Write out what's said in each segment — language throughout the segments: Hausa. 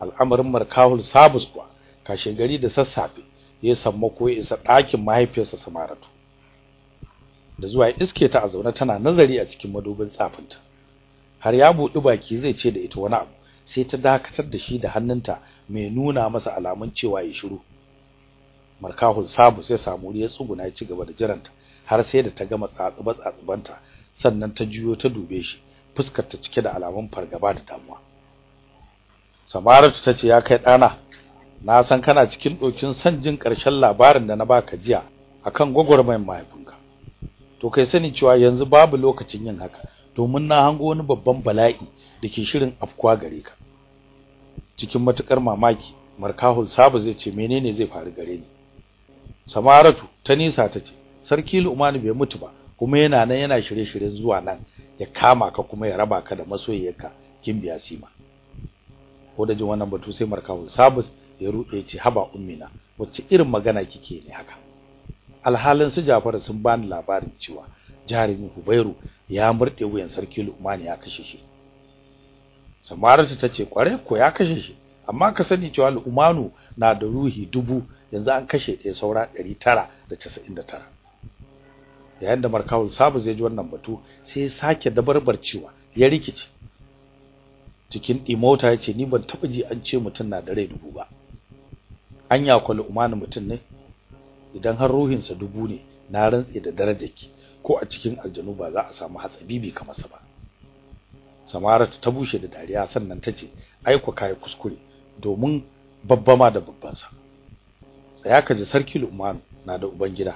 al'amarin markahul sabus kuwa kashe gari da sassafe ya samma ko ya isa ɗakin mahaifiyarsa samaratu. Da zuwa iske ta a zaune tana nazari a cikin madubin tsafinta. Har ya buɗi baki zai ce da ita wani abu sai ta dakatar da shi da hannunta mai nuna masa alamun cewa ya shiru. Markahul sabu sai samu ya tsuguna ya ci gaba da jiranta har sai da ta gama tsatsuba tsatsubanta sannan ta juyo ta dube shi fuskar ta cike da alamun fargaba da damuwa. Samaratu tace ya kai dana na san kana cikin dokin san jin ƙarshen labarin da na baka jiya akan gwagwarmayin mahaifinka. To kai sani cewa yanzu babu lokacin yin haka. Domin na hango wani babban bala'i dake shirin afkuwa gare ka. Cikin matuƙar mamaki markahul sabu zai ce menene zai faru gare ni? Samaratu ta nisa tace sarki Lu'man bai mutu ba kuma yana nan yana shirye-shiryen zuwa nan ya kama ka kuma ya raba ka da masoyiyarka Kimbiya Sima. Ko da jin wannan batu sai markawul sabus ya rude ce haba ummina wacce irin magana kike ne haka? Alhalin su Jafar sun bani labarin cewa jarumi Hubairu ya murde wuyan sarki Lu'man ya kashe shi. Samaratu tace kware ko ya kashe shi? Amma ka sani cewa Lu'manu na da ruhi dubu yanzu an kashe ɗaya saura 999 yayin da markawul sabus ya ji wannan batu sai sake dabarbarcewa ya rikice. Cikin dimota ya ce ni ban taba ji an ce mutun na da rai dubu ba. Anya kullu umani mutun ne? Idan har ruhinsa dubu ne na rantse da darajarki. Ko a cikin aljanu ba za a samu hatsabibi kamar sa ba. Samaratu ta bushe da dariya sannan tace ai ku kai kuskure domin babba ma da babban sa tsaya ka ji sarki Lu'man na da ubangida.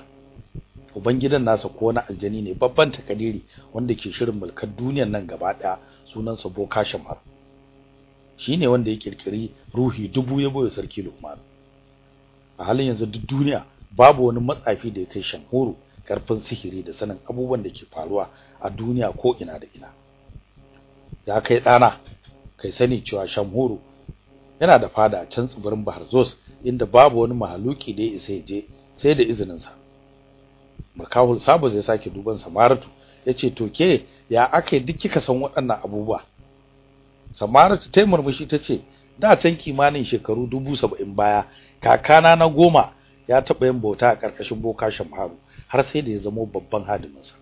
Ubangidan nasa ko na aljani ne babban takadiri wanda ke shirin mulkar duniyar nan gaba ɗaya sunansa Boka Shamar. Shine wanda ya kirkiri ruhi dubu ya ɓoye sarki Luqman a halin yanzu duk duniya babu wani matsafi da ya kai Shamhuru ƙarfin sihiri da sanin abubuwan da ke faruwa a duniya ko ina da ina. Ya kai dana kai sani cewa Shamhuru yana da fada a can tsibirin Bahar Zos inda babu wani mahaluki da ya isa je sai da izinin sa Makahul Sabu zai sake duban Samaratu ya ce to ke ya akai duk kika san waɗannan abubuwa? Samaratu ta murmushi tace da can kimanin shekaru 70 baya kakana na goma ya taba yin bauta a ƙarƙashin boka Shamharu. Har sai da ya zama babban hadimin sa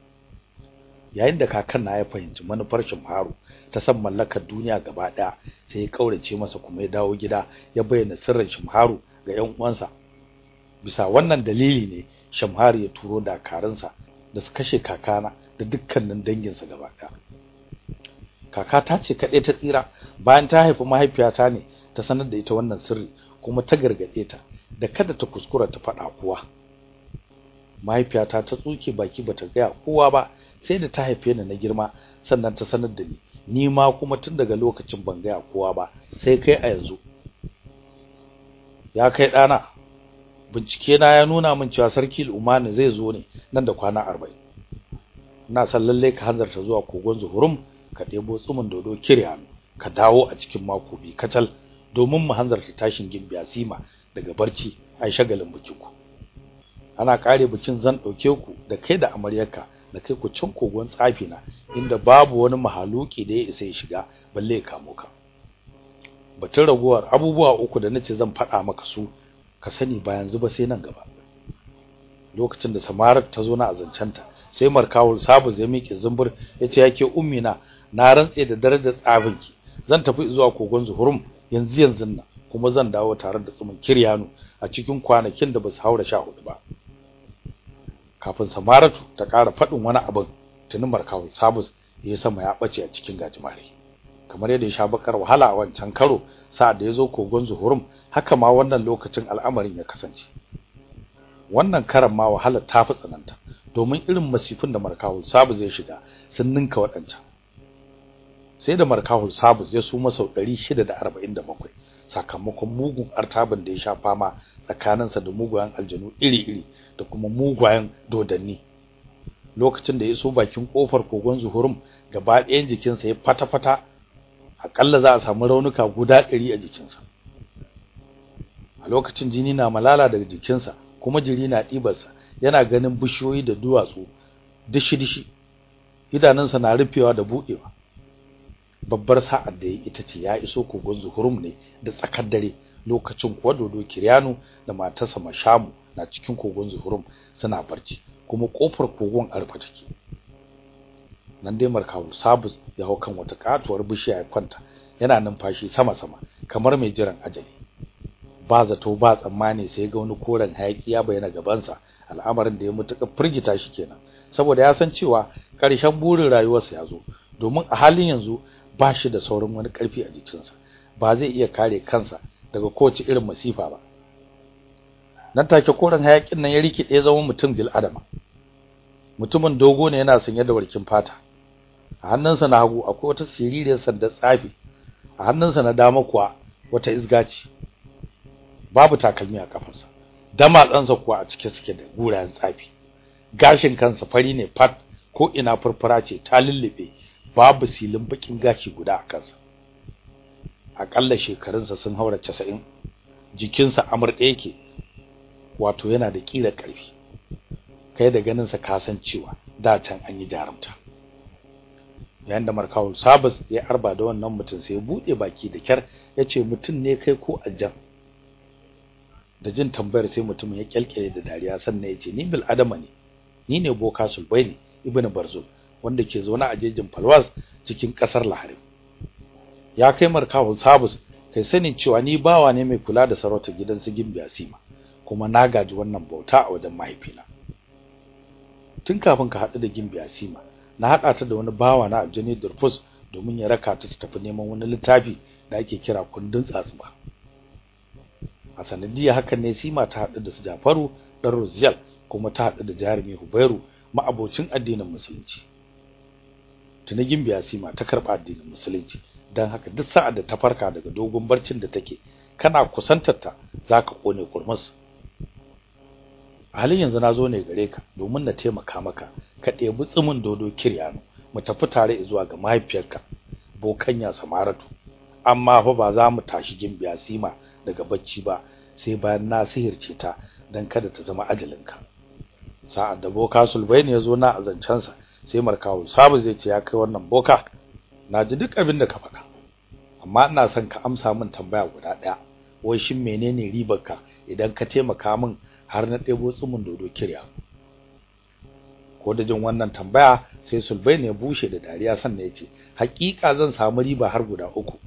yayin da kakan na ya fahimci manufar Shamharu ta san mallakar duniya gaba ɗaya sai ya kaurace masa kuma ya dawo gida ya bayyana sirrin Shamharu ga ƴan uwansa. Bisa wannan dalili ne Shamharu ya turo dakarunsa da su kashe kakana da dukkanin danginsa gaba ɗaya kaka ta ce kaɗai ta tsira bayan ta haifi mahaifiyata ne ta sanar da ita wannan sirri kuma ta gargaɗe ta da kada ta kuskura ta faɗa kowa mahaifiyata ta tsuke baki bata gaya kowa ba sai da ta haife ni na girma sannan ta sanar da ni. Ni ma kuma tun daga lokacin ban gaya kowa ba sai kai a yanzu. Ya kai ɗana bincike na ya nuna min cewa sarki Umani zai zo ne nan da kwana 40 ina san lalle ka hanzarta zuwa kogon Zuhurum ka debo tsumin dodo kiryanu ka dawo a cikin mako bi kacal domin mu hanzarta tashin gimbiya sima daga barci ai shagalin bikin ku ana kare bikin zan ɗauke ku da kai da amaryarka da kai ku cin kogon tsafi na inda babu wani mahaluki da ya isa ya shiga balle ya kamo ka. Batun raguwar abubuwa uku da nace zan faɗa maka su ka sani ba yanzu ba sai nan gaba. Lokacin da samarar ta zo na azancanta sai markawul sabu zai miƙe zumbur ya ce yake ummi na na rantse da darajar tsabinki zan tafi zuwa kogon zuhurum yanzu yanzu nan kuma zan dawo tare da tsumin kiryanu a cikin kwanakin da ba su haura 14 ba. Kafin samaratu ta ƙara faɗin wani abin tuni markawul sabus ya sama ya bace a cikin gajimare. Kamar yadda ya sha bakar wahala a wancan karo sa'ad da ya zo kogon zuhurum haka ma wannan lokacin al'amarin ya kasance. Wannan karan ma wahala ta fi tsananta domin irin masifin da markawul sabu zai shiga sun ninka waɗancan. Sai da markawul sabu zai su masau 647 sakamakon mugun artabin da ya sha fama tsakaninsa da mugayen aljanu iri-iri da kuma mugayen dodanni. Lokacin da ya so bakin ƙofar kogon zuhurum gaba ɗayan jikinsa ya fata-fata akalla za a samu raunuka guda 100 a jikinsa. A lokacin jini na malala daga jikinsa kuma jiri na ɗibarsa yana ganin bishiyoyi da duwatsu dishi-dishi. Idanunsa na rufewa da buɗewa. Babbar sa'ar da ya ita ce ya iso kogon zuhurum ne da tsakar dare lokacin kuwa dodo kiryanu da matarsa mashamu na cikin kogon zuhurum suna barci kuma ƙofar kogon a rufe take. Nan dai markawu sabus ya hau kan wata katuwar bishiya ya kwanta yana numfashi sama sama kamar mai jiran ajali. Ba zato ba tsammani sai ga wani koren hayaki ya bayyana gabansa al'amarin da ya mutuka firgita shi kenan saboda ya san cewa ƙarshen burin rayuwarsa ya zo domin a halin yanzu ba shi da sauran wani ƙarfi a jikinsa ba zai iya kare kansa daga kowace irin masifa ba. Nan take koren hayakin nan ya rikide zama mutum bil adama. Mutumin dogo ne yana sanye da warkin fata. A hannunsa na hagu akwai wata siririyar sandar tsafi. A hannunsa na dama kuwa wata isgaci babu takalmi a kafarsa. Damatsansa kuwa a cike suke da gurayen tsafi. Gashin kansa fari ne fat ko ina furfura ce ta lullube. Babu silin bakin gashi guda a kansa. Akalla shekarunsa sun haura 90 jikinsa amurɗe yake. Wato yana da kila ƙarfi. Kai da ganin sa kasan cewa da can an yi jarumta. Yayin da markawo sabas ya arba da wannan mutum sai buɗe baki da kyar ya ce mutum ne kai ko aljan? Da jin tambayar sai mutumin ya kyalkyale da dariya sannan ya ce ni bil adama ne ni ne boka sulbaini ibnu barzul wanda ke zaune a jejin falwas cikin ƙasar laharim ya kai markawo sabas kai sanin cewa ni bawa ne mai kula da sarautar gidan su sima kuma na gaji wannan bauta a wajen mahaifina. Tun kafin ka haɗu da gimbiya sima na haɗa ta da wani bawa na aljani durfus domin ya raka ta tafi neman wani littafi da ake kira kundin tsatsuba. A sanadiyya hakan ne sima ta haɗu da su Jafaru dan Ruziyal kuma ta haɗu da jarumi Hubairu ma'abocin addinin musulunci. Tuni gimbiya sima ta karɓa addinin musulunci dan haka duk sa'ad da ta farka daga dogon barcin da take kana kusantar ta zaka ƙone kurmus halin yanzu na zo ne gare ka domin na taimaka maka. Ka ɗebi tsimin dodo kiryano. Mu tafi tare zuwa ga mahaifiyarka bokanya samaratu. Amma fa ba za mu tashi gimbiya sima daga bacci ba sai bayan na sihirce ta dan kada ta zama ajalinka. Sa'ad da boka sulbaini ya zo na azancansa sai markawo sabu zai ce ya kai wannan boka na ji duk abin da ka faɗa. Amma ina son ka amsa min tambaya guda ɗaya. Wai shin menene ribarka idan ka taimaka min har na ɗebo tsumin dodo kirya. Ko da jin wannan tambaya sai sulbaini ya bushe da dariya sannan ya ce haƙiƙa zan samu riba har guda uku.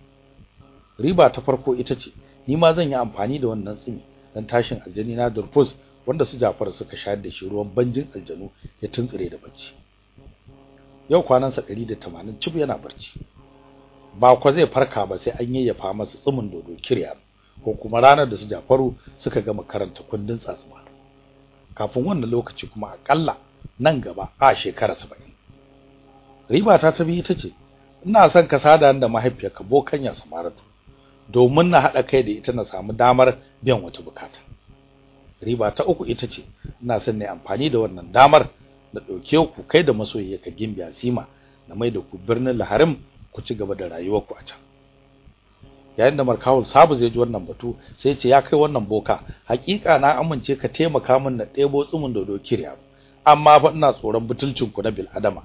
Riba ta farko ita ce ni ma zan yi amfani da wannan tsimi dan tashin aljani na durfus wanda su Jafar suka shayar da shi ruwan banjin aljanu ya tuntsire da bacci. Yau kwanan sa 180 cib yana barci. Ba kwa zai farka ba sai an yayyafa masa tsumin dodo kirya. Ko kuma ranar da su Jafaru suka gama karanta kundin tsatsuma kafin wannan lokaci kuma akalla nan gaba a shekara 70 riba ta tabi ita ce ina son ka sada da mahaifiyarka bokanya samaratu domin na hada kai da ita na samu damar biyan wata buƙata. Riba ta uku ita ce ina son ne amfani da wannan damar na ɗauke ku kai da masoyiyarka gimbiya sima na mai da ku birnin laharim ku ci gaba da rayuwar ku a can. Yayin da markawul sabu zai ji wannan batu sai ce ya kai wannan boka hakika na amince ka taimaka min na ɗebo tsumin dodo kirya amma fa ina tsoron butulcin ku na bil adama.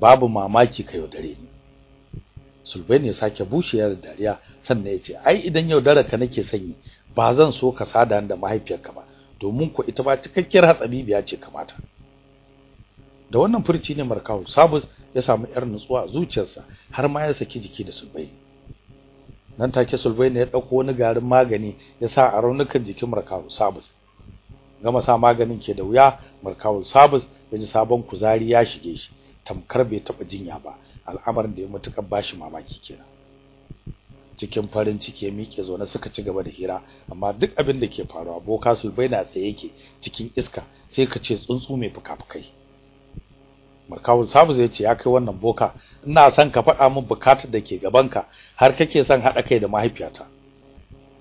Babu mamaki ka yaudare ni. Sulbaini ya sake bushiya da dariya sannan ya ce ai idan yaudara ka nake sanyi ba zan so ka sada da mahaifiyarka ba. Domin ku ita ba cikakkiyar hatsabibiya ce kamata da wannan furci ne markawu sabus ya samu yar nutsuwa a zuciyarsa har ma ya saki jiki da sulbaini nan take sulbaini ya ɗauko wani garin magani ya sa a raunukan jikin markawu sabus gama sa maganin ke da wuya markawu sabus ya ji sabon kuzari ya shige shi tamkar bai taba jinya ba. Al'amarin da ya mutukar bashi mamaki kenan. Cikin farin ciki ya miƙe zaune suka ci gaba da hira amma duk abin da ke faruwa boka sulbai na tsaye yake cikin iska sai ka ce tsuntsu mai fuka-fukai. Markawul sabu zai ce ya kai wannan boka ina son ka faɗa min buƙatar da ke gabanka har kake son haɗa kai da mahaifiyata.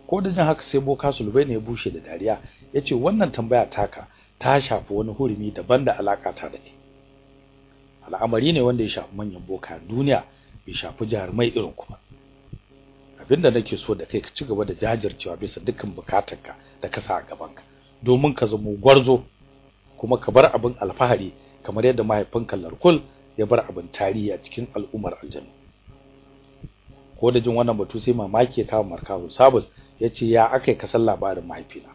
Ko da jin haka sai boka sulbai ne ya bushe da dariya ya ce wannan tambaya taka ta shafi wani hurumi daban da alaka ta da ke al'amari ne wanda ya shafi manyan boka duniya bai shafi jarumai irin ku ba. Abinda nake so da kai ka ci gaba da jajircewa bisa dukkan bukatarka da ka sa a gabanka domin ka zama gwarzo kuma ka bar abin alfahari kamar yadda mahaifinka Larkul ya bar abin tarihi a cikin al'ummar aljanna. Ko da jin wannan batu sai mamaki ya kawo markahu sabus ya ce ya akai ka san labarin mahaifina?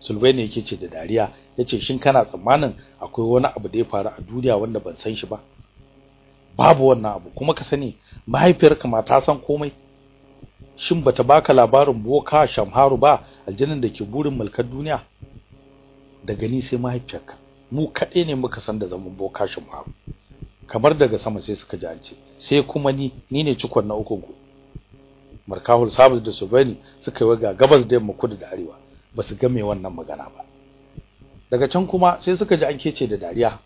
Sulbai ne yake ce da dariya ya ce shin kana tsammanin akwai wani abu da ya faru a duniya wanda ban san shi ba? Babu wannan abu kuma ka sani mahaifiyarka ma ta san komai. Shin bata baka labarin boka shamharu ba aljannin da ke burin mulkar duniya? Da gani sai mahaifiyarka. Mu kaɗai ne muka san da zaman boka shamharu kamar daga sama sai suka ji an ce sai kuma ni ni ne cikon na ukun ku. Markahul sabis da subani suka yi ga gabas da yamma kudu da arewa ba su ga me wannan magana ba. Daga can kuma sai suka ji an kece da dariya.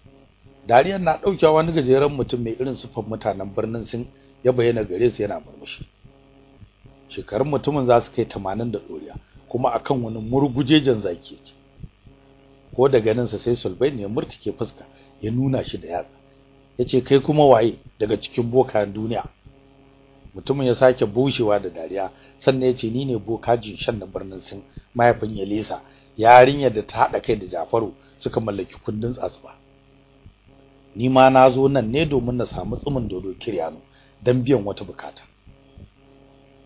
Dariyar na daukewa wani gajeren mutum mai irin sufan mutanen birnin sun ya bayyana gare su yana murmushi. Shekarun mutumin za su kai 80 da doriya kuma akan wani murgujejen zaki yake. Ko da ganin sa sai sulbaini ya murtike fuska ya nuna shi da yatsa. Yace kai kuma waye daga cikin bokan duniya? Mutumin ya sake bushewa da dariya sannan ya ce ni ne bokajin shan na birnin sin mahaifin Yalisa yarinyar da ta hada kai da Jafaru suka mallaki kundin tsatsuba. Ni ma na zo nan ne domin na samu tsumin dodo kiryano dan biyan wata buƙata.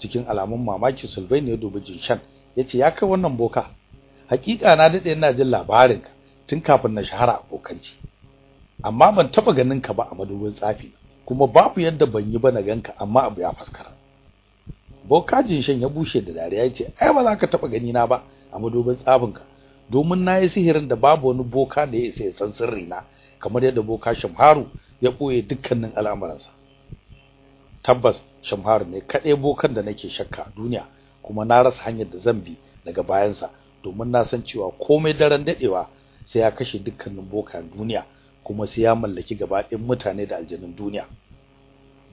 Cikin alamun mamaki Sulbai ne ya dubi Jinshan ya ce ya kai wannan boka. Hakika na daɗe ina jin labarin ka tun kafin na shahara abokanci amma ban taba ganin ka ba a madubin tsafi kuma babu yadda ban yi ba na ganka amma abu ya faskara. Boka Jinshan ya bushe da dariya ya ce ai ba za ka taba gani na ba a madubin tsafin ka domin na yi sihirin da babu wani boka da ya isa ya san sirri na kamar yadda boka Shamharu ya ɓoye dukkanin al'amuransa. Tabbas Shamharu ne kadai bokan da nake shakka a duniya kuma na rasa hanyar da zan bi daga bayansa domin na san cewa komai daren dadewa sai ya kashe dukkanin bokan duniya kuma sai ya mallaki gaba ɗayan mutane da aljanun duniya.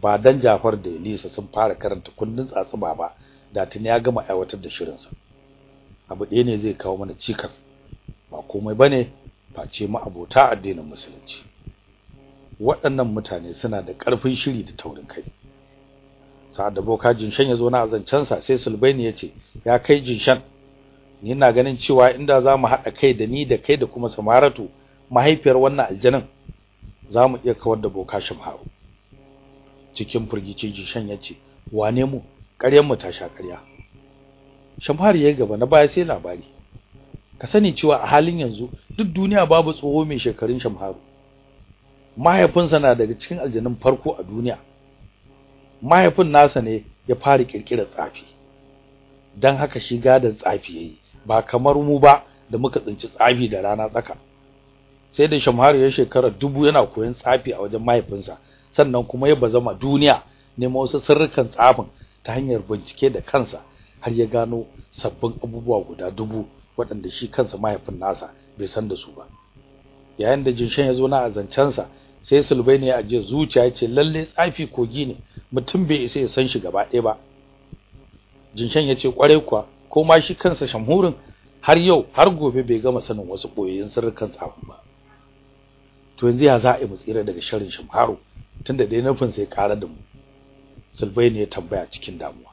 Ba dan Jafar da Elisa sun fara karanta kundin tsatsuba ba da tuni ya gama aiwatar da shirinsa. Abu ɗaya ne zai kawo mana cikas ba komai ba ne face mu abota addinin musulunci. Waɗannan mutane suna da ƙarfin shiri da taurin kai. Sa'ad da boka jinshan ya zo na azancansa sai sulbaini ya ce ya kai jinshan ina ganin cewa inda za mu haɗa kai da ni da kai da kuma samaratu mahaifiyar wannan aljanin za mu iya kawar da boka shamharu cikin furgici jinshan ya ce wane mu? Ƙaryar mu ta sha ƙarya. Shamharu ya gaba na baya sai labari. Ka sani cewa a halin yanzu duk duniya babu tsoho mai shekarun shamharu mahaifinsa na daga cikin aljanun farko a duniya. Mahaifin nasa ne ya fara kirkirar tsafi. Dan haka shi gadan tsafi yayi ba kamar mu ba da muka tsinci tsafi da rana tsaka. Sai da shamharu ya shekara dubu yana koyon tsafi a wajen mahaifinsa sannan kuma ya bazama duniya neman wasu sirrukan tsafin ta hanyar bincike da kansa har ya gano sabbin abubuwa guda dubu waɗanda shi kansa mahaifin nasa bai san da su ba. Yayin da jinshan ya zo na azancansa sai sulbaini ya aje zuciya ya ce lalle tsafi kogi ne mutum bai isa ya san shi gaba ɗaya ba. Jinshan ya ce ƙwarai kuwa ko ma shi kansa shamhurin har yau har gobe bai gama sanin wasu boyayyen sirrukan tsafin ba. To yanzu ya za a mu tsira daga sharrin shamharu tunda dai nufin sai ƙara da mu. Sulbaini ya tambaya cikin damuwa.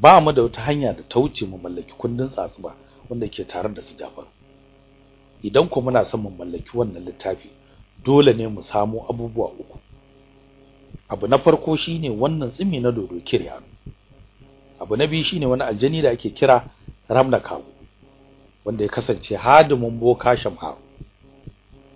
Ba mu da wata hanya da ta wuce mu mallaki kundin tsatsuba wanda ke tare da su Jafar. Idan ku muna son mu mallaki wannan littafi dole ne mu samu abubuwa uku. Abu na farko shine wannan tsimi na dodo kiryano abu na biyu shine wani aljani da ake kira kawo wanda ya kasance hadimin boka shamharu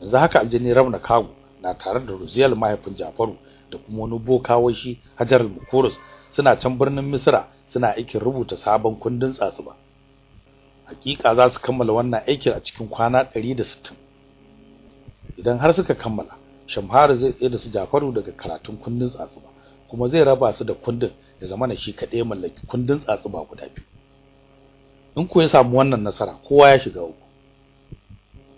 yanzu haka aljani kawo na tare da ruziyal mahaifin Jafaru da kuma wani boka washi Hajar al-Mukurus suna can birnin Misra suna aikin rubuta sabon kundin tsatsuba. Hakika za su kammala wannan aikin a cikin kwana 160 idan har suka kammala Shamharu zai tsaye da su Jafaru daga karatun kundin tsatsuba kuma zai raba su da kundin da zamana shi kadai mallaki kundin tsatsuba guda biyu. In ku ya samu wannan nasara kowa ya shiga uku.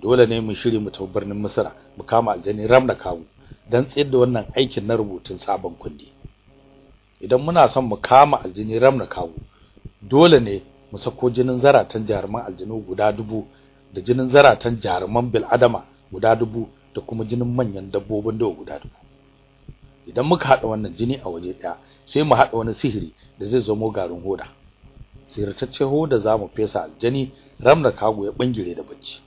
Dole ne mu shiri mu tafi birnin Misra mu kama aljani Ramna kawu dan tsayar da wannan aikin na rubutun sabon kundi. Idan muna son mu kama aljini ramna kawo dole ne mu sako jinin zaratan jaruman aljinu guda dubu da jinin zaratan jaruman bil adama guda dubu da kuma jinin manyan dabbobin dawa guda dubu. Idan muka hada wannan jini a waje ɗaya sai mu hada wani sihiri da zai zamo garin hoda. Siratacce hoda za mu fesa aljani ramna kago ya bangire da bacci.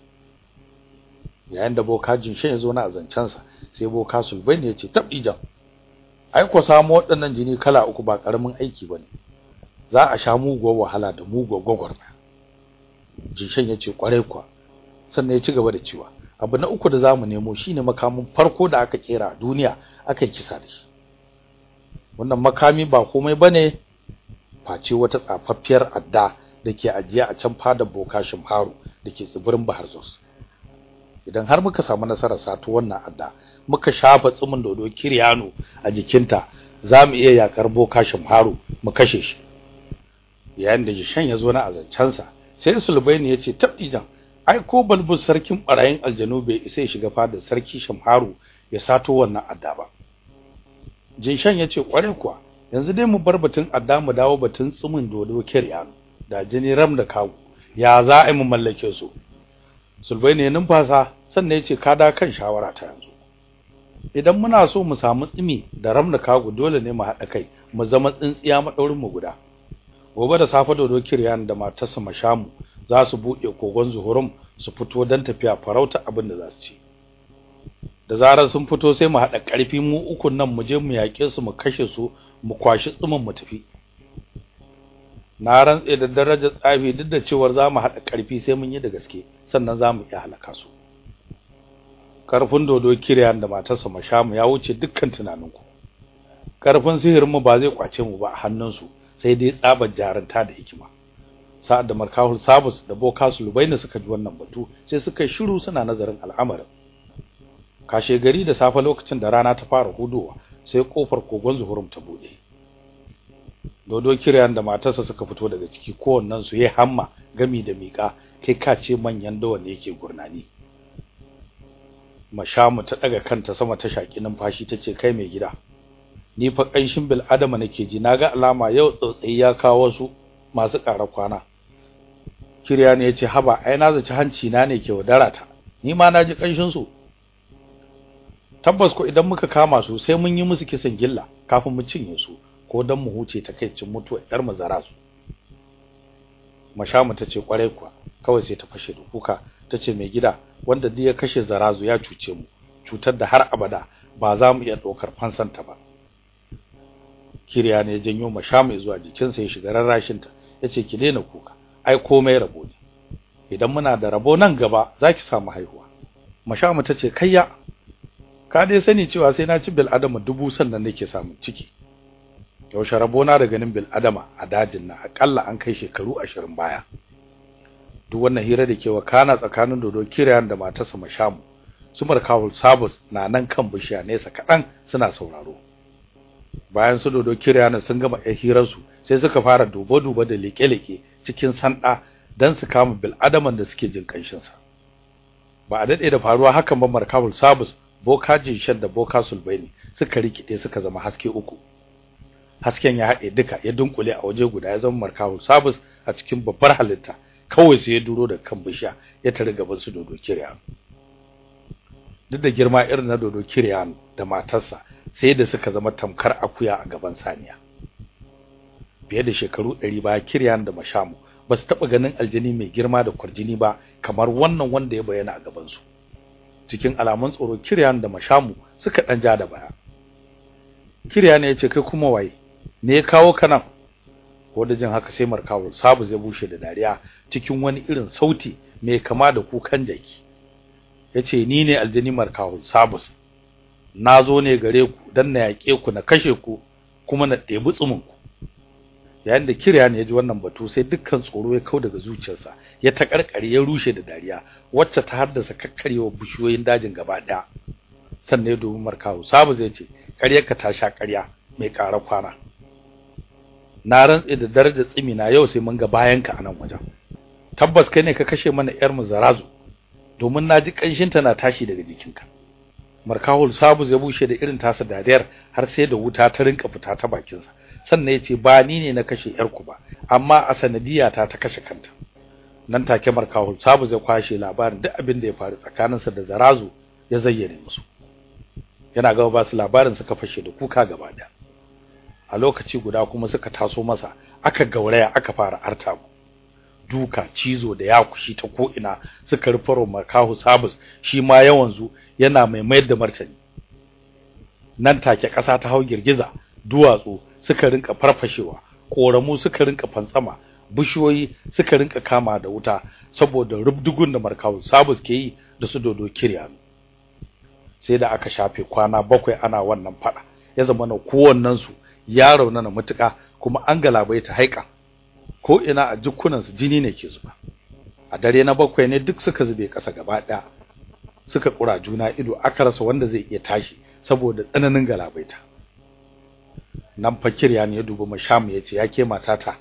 Yayin da boka jinshin ya zo na azancan sa sai boka sulbaini ya ce tabijan ai ko samu waɗannan jini kala uku ba ƙaramin aiki ba ne za a sha muguwar wahala da muguwar gwagwarmaya. Jinshin ya ce ƙwarai kwa sannan ya ci gaba da cewa abu na uku da za mu nemo shine makamin farko da aka kera a duniya aka kisa da shi. Wannan makami ba komai ba ne face wata tsafaffiyar adda dake ajiye a can fadar boka Shimharu dake tsibirin Bahar Jos idan har muka samu nasarar sato wannan adda muka shafa tsumin dodo Kiryano a jikinta za mu iya yakar boka Shimharu mu kashe shi. Yayin da Jishan ya zo na azancansa sai Sulbaini ya ce tabdijan ai ko balbus sarkin barayin aljanu bai isa ya shiga fadar sarki Shamharu ya sato wannan adda ba. Jinshan ya ce kware kuwa yanzu dai mu bar batun adda mu dawo batun tsumin dodo Kiryano da jini ram da kagu ya za a yi mu mallake su? Sulbaini ya numfasa sannan ya ce ka da kan shawara ta yanzu. Idan muna so mu samu tsimi da ram da kagu dole ne mu haɗa kai mu zama tsintsiya madaurin mu guda. Gobe da safe dodo Kiryan da matarsa Mashamu za su buɗe kogon zuhurum su fito don tafiya farauta abin da za su ci. Da zarar sun fito sai mu haɗa ƙarfi mu ukun nan mu je mu yaƙe su mu kashe su mu kwashi tsumin mu tafi. Na rantse da darajar tsafi duk da cewar za mu haɗa ƙarfi sai mun yi da gaske sannan za mu iya halaka su. Ƙarfin dodo kiryan da matarsa mashamu ya wuce dukkan tunaninku. Ƙarfin sihirinmu ba zai ƙwace mu ba a hannunsu sai dai tsabar jaranta da hikima. Sa'ad da markahul sabus da bokasul lubaina suka ji wannan batu sai suka shiru suna nazarin al'amarin. Kashe gari da safe lokacin da rana ta fara hudowa sai ƙofar kogon zuhurum ta buɗe dodo kiryan da matarsa suka fito daga ciki kowannen su yayi hamma gami da mika kai kace manyan dawa ne yake gurnani. Mashamu ta daga kanta sama ta shaki numfashi tace kai mai gida ni fa kanshin bil adama nake ji na ga alama yau tsotsai ya kawo su masu ƙara kwana. Kirya ne ya ce haba ai na zaci hanci na ne ke wadara ta ni ma na ji kanshin su tabbas ko idan muka kama su sai mun yi musu kisan gilla kafin mu cinye su ko dan mu huce takeicin mutuwa yar mazara su. Mashamu tace ƙwarai kuwa kawai sai ta fashe da kuka tace mai gida wanda duk ya kashe zarazu ya cuce mu cutar da har abada ba za mu iya dokar fansanta ba. Kirya ne janyo mashamu zuwa jikinsa ya shiga rarrashin ta ya ce ki daina kuka ai komai rabo ne. Idan muna da rabo nan gaba zaki samu haihuwa. Mashamu tace kayya ka dai sani cewa sai na ci bil adama dubu sannan nake samun ciki. Yaushe rabo na da ganin bil adama a dajin nan akalla an kai shekaru 20 baya. Duk wannan hira da ke wakana tsakanin dodo kiryan da matarsa mashamu su markawul sabus na nan kan bishiya nesa kadan suna sauraro. Bayan su dodo kiryan sun gama ɗan hirar su sai suka fara dubo-dubo da leke-leke cikin sanda dan su kama bil adaman da suke jin kanshin sa ba a daɗe da faruwa hakan ba markawul sabus boka jinshan da boka sulbaini suka rikide suka zama haske uku. Hasken ya haɗe duka ya dunkule a waje guda ya zama markawul sabus a cikin babbar halitta. Kawai sai ya duro da kan bishiya ya tare gaban su dodo kiryan duk da girma irin na dodo kiryan da matarsa sai da suka zama tamkar akuya a gaban saniya. Fiye da shekaru 100 baya kiryan da mashamu ba su taba ganin aljini mai girma da kwarjini ba kamar wannan wanda ya bayyana a gaban su cikin alamun tsoro kiryan da mashamu suka dan ja da baya. Kiryan ya ce kai kuma waye? Me ya kawo kana ko da jin haka sai markawo sabu zai bushe da dariya cikin wani irin sauti mai kama da kukan jaki. Yace ni ne aljini markawo sabus. Nazo ne gare ku dan na yake ku na kashe ku kuma na ɗebi tsumin ku yayin da kirya ne ya ji wannan batu sai dukkan tsoro ya kau daga zuciyarsa ya ta karkare ya rushe da dariya wacce ta haddasa kakkarewa bishiyoyin dajin gaba ɗaya sannan ya dubi markawo sabu zai ce ƙaryarka ta sha ƙarya mai ƙara kwana. Na rantse da darajar tsimi na yau sai mun ga bayanka a nan wajen. Tabbas kai ne ka kashe mana yar mu zarazu domin na ji kanshin ta na tashi daga jikinka. Markahul sabu zai bushe da irin tasa dariyar har sai da wuta ta rinka fita ta bakin sa sannan ya ce ba ni ne na kashe yar ku ba amma a sanadiya ta ta kashe kanta. Nan take markahul sabu zai kwashe labarin duk abin da ya faru tsakaninsa da zarazu ya zayyane musu. Yana gaba ba su labarin suka fashe da kuka gaba da a lokaci guda kuma suka taso masa aka gauraya aka fara artabu duka cizo da yakushi ta ko ina suka rufaro makahu sabus shi ma yawanzu yana mai mayar da martani. Nan take ƙasa ta hau girgiza duwatsu suka rinka farfashewa koramu suka rinka fantsama bishiyoyi suka rinka kama da wuta saboda rubdugun da markawu sabus ke yi da su dodo kiryanu. Sai da aka shafe kwana bakwai ana wannan fada ya zama na kowannen su ya raunana mutuka kuma an galabaita haika. Ko ina a jukkunan su jini ne ke zuba. A dare na bakwai ne duk suka zube kasa gaba ɗaya suka kura juna ido aka rasa wanda zai iya tashi saboda tsananin galabaita. Nan fakir ya ne ya dubi mashamu ya ce yake matata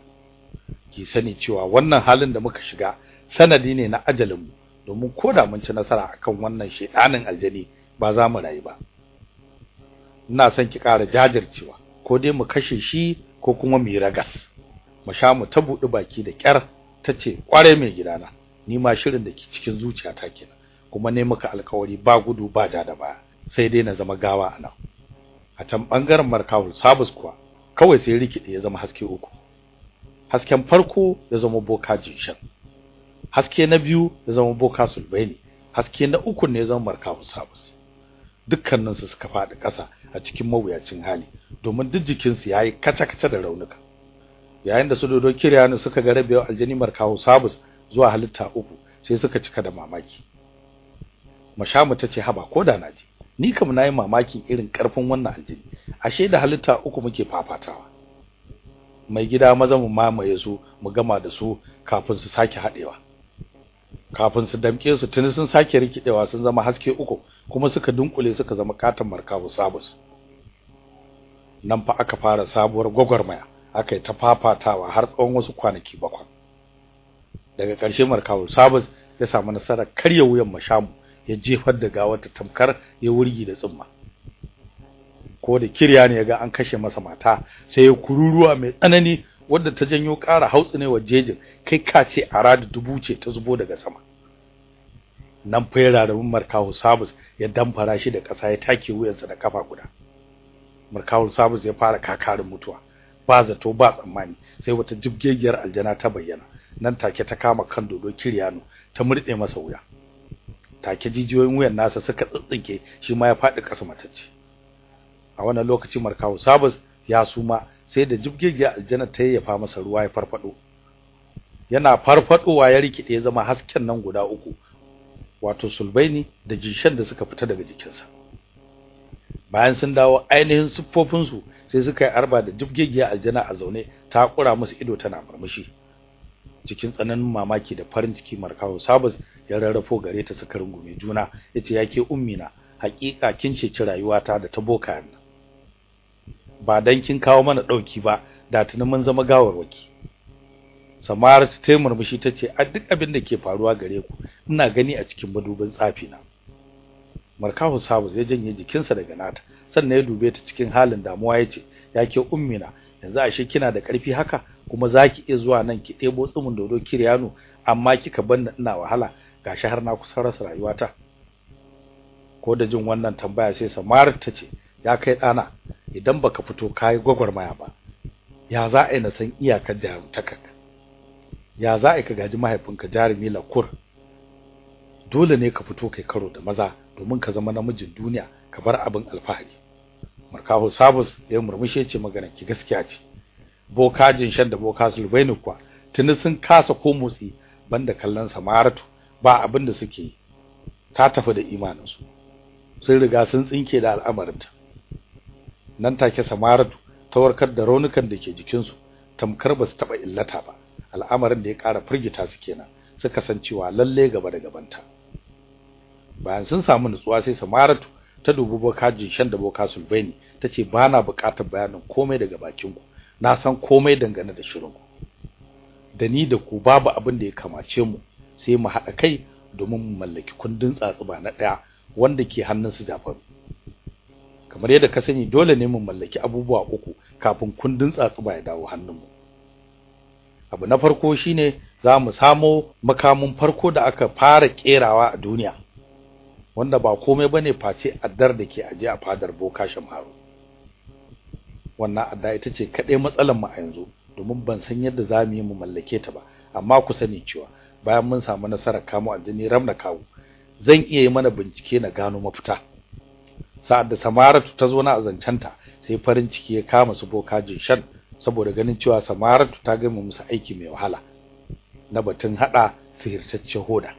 ki sani cewa wannan halin da muka shiga sanadi ne na ajalin mu domin koda mun ci nasara akan wannan shedanin aljani ba za mu rayu ba. Ina son ki ƙara jajircewa ko dai mu kashe shi ko kuma mu yi ragas. Mashamu ta buɗi baki da ƙyar tace kware mai gidana ni ma shirin da ke cikin zuciyata kenan kuma ne muka alkawari ba gudu ba ja da baya sai dai na zama gawa a nan a can ɓangaren markawul sabus kuwa kawai sai rikide ya zama haske uku. Hasken farko ya zama boka jinshan. Haske na biyu ya zama boka sulbaini. Haske na uku ne ya zama markawul sabus dukkanin su suka faɗi ƙasa a cikin mawuyacin hali domin duk jikin su yayi kaca-kaca da raunuka. Yayin da su dodo kiryani suka ga rabewar aljani markawul sabus zuwa halitta uku sai suka cika da mamaki. Mashamu tace haba koda na ji ni kam na yi mamakin irin ƙarfin wannan aljini. Ashe da halitta uku muke fafatawa. Mai gida maza mu mamaye su mu gama da su kafin su sake hadewa kafin su damke su tuni sun sake rikidewa sun zama haske uku kuma suka dunkule suka zama katon markabu sabus nan fa aka fara sabuwar gwagwarmaya aka ta fafatawa har tsawon wasu kwanaki bakwai. Daga ƙarshe markabu sabus ya samu nasarar karya wuyan mashamu. Ya jefar da gawar ta tamkar ya wurgi da tsumma. Ko da kirya ne yaga an kashe masa mata sai ya kururuwa mai tsanani wanda ta janyo ƙara hautsunewa jejin kai kace a radi dubu ce ta zubo daga sama. Nan fa ya rarrabin markahu sabus ya damfara shi da ƙasa ya take wuyansa da kafa guda. Markahu sabus ya fara kakarin mutuwa. Ba zato ba tsammani sai wata jibgegiyar aljana ta bayyana. Nan take ta kama kan dodo kiryano ta murde masa wuya. Take jijiyoyin wuyan nasa suka tsitsinke shi ma ya faɗi ƙasa matacce. A wannan lokaci markawo sabus ya suma sai da jibgegiya aljanna ta yayyafa masa ruwa ya farfado yana farfadowa ya rikide ya zama hasken nan guda uku wato sulbaini da jishan da suka fita daga jikinsa. Bayan sun dawo ainihin siffofin su sai suka yi arba da jibgegiya aljanna a zaune ta kura musu ido tana murmushi. Cikin tsananin mamaki da farin ciki markawo sabus ya rarrafo gare ta suka rungume juna. Yace yake ummina hakika kin ceci rayuwata da ta boka ba dan kin kawo mana ɗauki ba da tuni mun zama gawarwaki. Samara ta murmushi tace a duk abin da ke faruwa gare ku ina gani a cikin madubin tsafi na Markahu Sabu zai janye jikinsa daga nata sannan ya dube ta cikin halin damuwa ya ce yake ummina yanzu ashe kina da ƙarfi haka? Kuma zaki iya zuwa nan ki debo tsumin dodo kiryano amma kika banna ina wahala gashi har na kusan rasa rayuwata. Ko da jin wannan tambaya sai Samar ta ce ya kai dana idan baka fito kai gwagwarmaya ba ya za a na san iyakar jarumtakar ya za a ka gaji mahaifinka jarumi lakur? Dole ne ka fito kai karo da maza domin ka zama namijin duniya ka bar abin alfahari. Markahu sabus ya murmushe ce maganar ki gaskiya ce. Bokajin shan da boka sulbaini kuwa. Tuni sun kasa ko motsi banda kallon samaratu ba abin da suke ta tafi da imaninsu. Sun riga sun tsinke da al'amarinta. Nan take samaratu ta warkar da raunukan da ke jikinsu tamkar ba su taɓa illata ba. Al'amarin da ya ƙara firgita su kenan suka san cewa lalle gaba da gabanta. Bayan sun samu nutsuwa sai samaratu ta dubi bokajin shan da boka sulbaini tace ba na buƙatar bayanin komai daga bakin ku na san komai dangane da shirin ku. Da ni da ku babu abin da ya kamace mu sai mu haɗa kai domin mu mallaki kundin tsatsuba na ɗaya wanda ke hannun su Jafaru. Kamar yadda ka sani dole ne mu mallaki abubuwa uku kafin kundin tsatsuba ya dawo hannunmu abu na farko shine za mu samo makamin farko da aka fara kerawa a duniya wanda ba komai ba ne face addar da ke aje a fadar Boka Shamharu wannan adda ita ce kadai matsalar mu a yanzu domin ban san yadda za mu yi mu mallake ta ba. Amma ku sani cewa bayan mun samu nasarar kamo aljini ramna kawo zan iya yi mana bincike na gano mafita. Sa'ad da Samaratu ta zo na azancanta sai farin ciki ya kama su boka shan saboda ganin cewa Samaratu ta gama musu aiki mai wahala na batun hada sihirtacce hoda.